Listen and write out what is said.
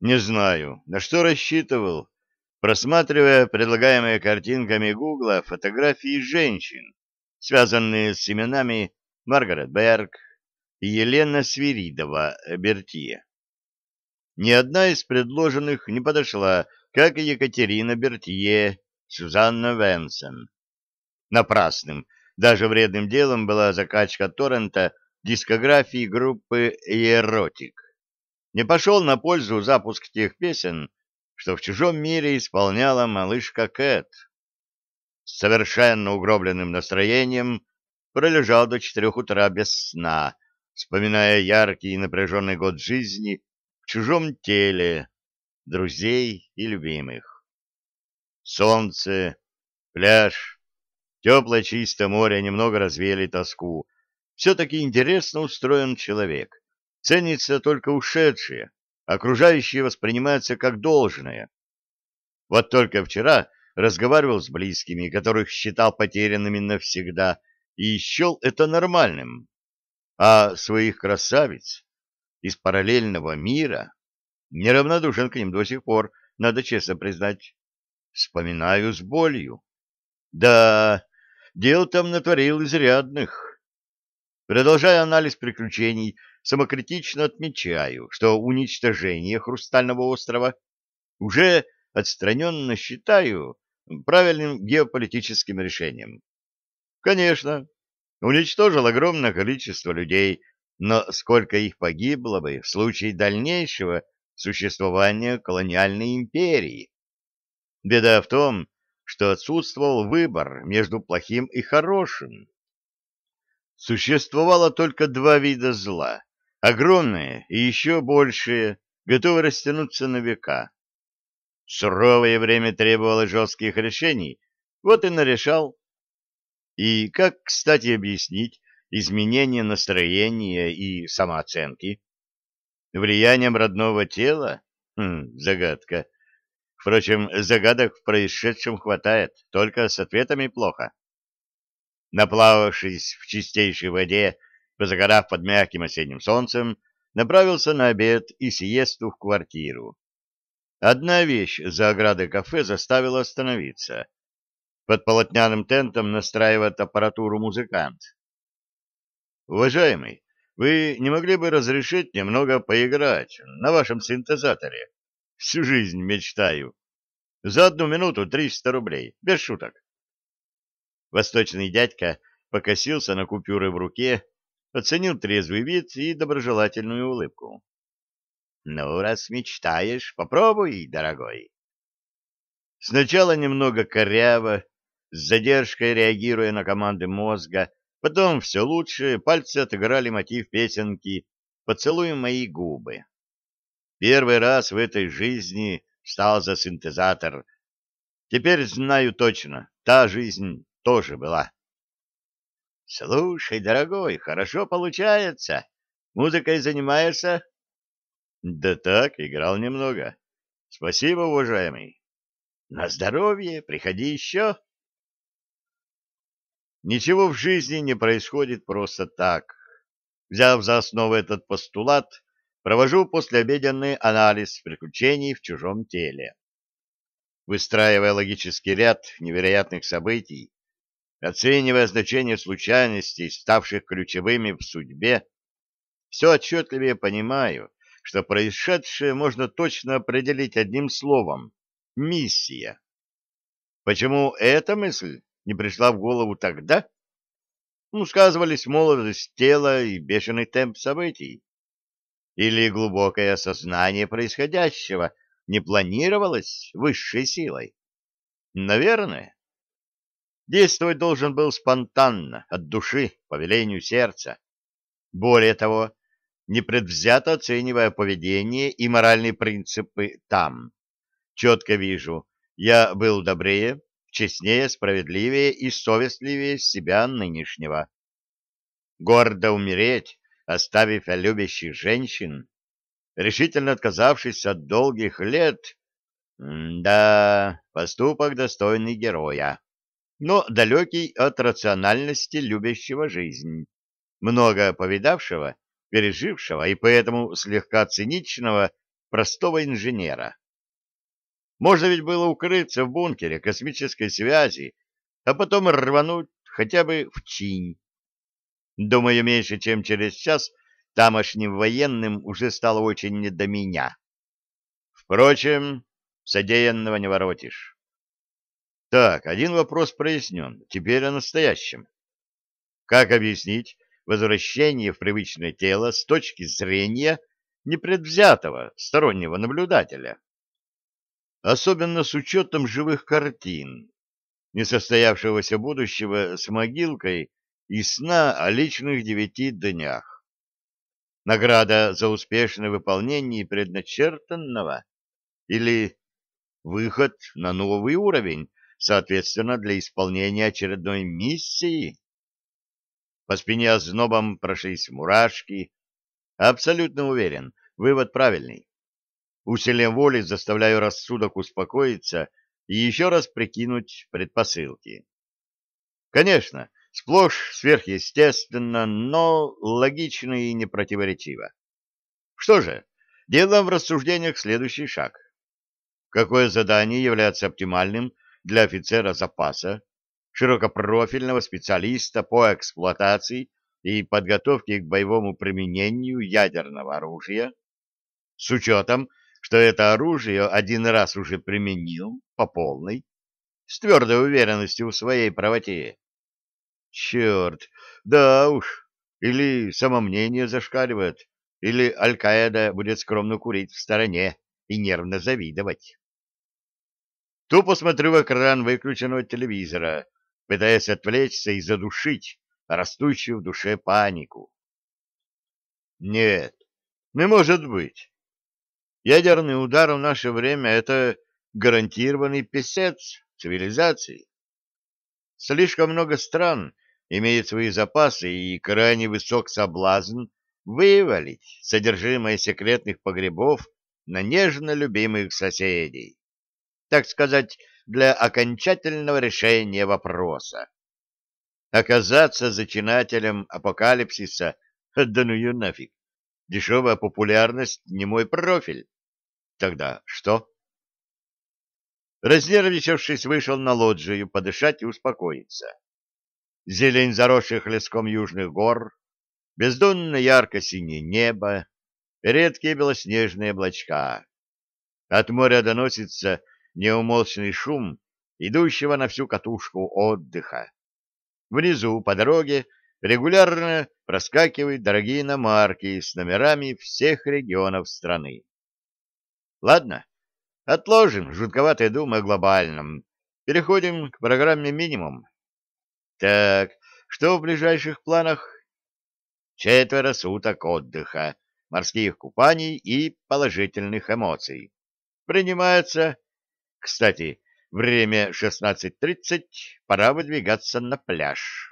Не знаю, на что рассчитывал, просматривая предлагаемые картинками Гугла фотографии женщин, связанные с именами Маргарет Берг и Елена Свиридова Бертье. Ни одна из предложенных не подошла, как и Екатерина Бертье, Сюзанна Венсен. Напрасным, даже вредным делом была закачка торрента дискографии группы «Эротик» не пошел на пользу запуск тех песен, что в чужом мире исполняла малышка Кэт. С совершенно угробленным настроением пролежал до четырех утра без сна, вспоминая яркий и напряженный год жизни в чужом теле, друзей и любимых. Солнце, пляж, теплое чистое море немного развеяли тоску. Все-таки интересно устроен человек ценится только ушедшее, окружающее воспринимается как должное. Вот только вчера разговаривал с близкими, которых считал потерянными навсегда, и счел это нормальным. А своих красавиц из параллельного мира неравнодушен к ним до сих пор, надо честно признать. Вспоминаю с болью. Да, дел там натворил изрядных. Продолжая анализ приключений, самокритично отмечаю, что уничтожение Хрустального острова уже отстраненно считаю правильным геополитическим решением. Конечно, уничтожил огромное количество людей, но сколько их погибло бы в случае дальнейшего существования колониальной империи? Беда в том, что отсутствовал выбор между плохим и хорошим. Существовало только два вида зла огромные и еще большие, готовы растянуться на века. Суровое время требовало жестких решений, вот и нарешал. И как, кстати, объяснить изменение настроения и самооценки? Влиянием родного тела? Хм, загадка. Впрочем, загадок в происшедшем хватает, только с ответами плохо. Наплававшись в чистейшей воде, позагорав под мягким осенним солнцем, направился на обед и сиесту в квартиру. Одна вещь за оградой кафе заставила остановиться. Под полотняным тентом настраивает аппаратуру музыкант. «Уважаемый, вы не могли бы разрешить немного поиграть на вашем синтезаторе? Всю жизнь мечтаю. За одну минуту триста рублей, без шуток». Восточный дядька покосился на купюры в руке оценил трезвый вид и доброжелательную улыбку. — Ну, раз мечтаешь, попробуй, дорогой. Сначала немного коряво, с задержкой реагируя на команды мозга, потом все лучше, пальцы отыграли мотив песенки «Поцелуй мои губы». Первый раз в этой жизни стал за синтезатор. Теперь знаю точно, та жизнь тоже была. Слушай, дорогой, хорошо получается. Музыкой занимаешься? Да так, играл немного. Спасибо, уважаемый. На здоровье, приходи еще. Ничего в жизни не происходит просто так. Взяв за основу этот постулат, провожу послеобеденный анализ приключений в чужом теле. Выстраивая логический ряд невероятных событий, Оценивая значение случайностей, ставших ключевыми в судьбе, все отчетливее понимаю, что происшедшее можно точно определить одним словом — миссия. Почему эта мысль не пришла в голову тогда? Ну, сказывались молодость тела и бешеный темп событий. Или глубокое осознание происходящего не планировалось высшей силой? Наверное. Действовать должен был спонтанно, от души, по велению сердца. Более того, непредвзято оценивая поведение и моральные принципы там. Четко вижу, я был добрее, честнее, справедливее и совестливее себя нынешнего. Гордо умереть, оставив любящих женщин, решительно отказавшись от долгих лет, да, поступок достойный героя но далекий от рациональности любящего жизнь, много повидавшего, пережившего и поэтому слегка циничного простого инженера. Можно ведь было укрыться в бункере космической связи, а потом рвануть хотя бы в Чинь. Думаю, меньше чем через час тамошним военным уже стало очень не до меня. Впрочем, содеянного не воротишь. Так, один вопрос прояснен. Теперь о настоящем. Как объяснить возвращение в привычное тело с точки зрения непредвзятого стороннего наблюдателя? Особенно с учетом живых картин, несостоявшегося будущего с могилкой и сна о личных девяти днях. Награда за успешное выполнение предначертанного или выход на новый уровень, соответственно, для исполнения очередной миссии. По спине ознобом прошлись мурашки. Абсолютно уверен, вывод правильный. Усилием воли заставляю рассудок успокоиться и еще раз прикинуть предпосылки. Конечно, сплошь сверхъестественно, но логично и непротиворечиво. Что же, делаем в рассуждениях следующий шаг. Какое задание является оптимальным для офицера запаса, широкопрофильного специалиста по эксплуатации и подготовке к боевому применению ядерного оружия, с учетом, что это оружие один раз уже применил по полной, с твердой уверенностью в своей правоте. Черт, да уж, или самомнение зашкаливает, или Аль-Каэда будет скромно курить в стороне и нервно завидовать. Тупо смотрю в экран выключенного телевизора, пытаясь отвлечься и задушить растущую в душе панику. Нет, не может быть. Ядерный удар в наше время — это гарантированный писец цивилизации. Слишком много стран имеет свои запасы и крайне высок соблазн вывалить содержимое секретных погребов на нежно любимых соседей так сказать, для окончательного решения вопроса. Оказаться зачинателем апокалипсиса, да ну ее нафиг. Дешевая популярность не мой профиль. Тогда что? Разнервничавшись, вышел на лоджию подышать и успокоиться. Зелень заросших леском южных гор, бездонно ярко-синее небо, редкие белоснежные облачка. От моря доносится неумолчный шум идущего на всю катушку отдыха. Внизу, по дороге, регулярно проскакивают дорогие иномарки с номерами всех регионов страны. Ладно, отложим жутковатые думы о глобальном. Переходим к программе «Минимум». Так, что в ближайших планах? Четверо суток отдыха, морских купаний и положительных эмоций. Принимается кстати, время 16.30, пора выдвигаться на пляж.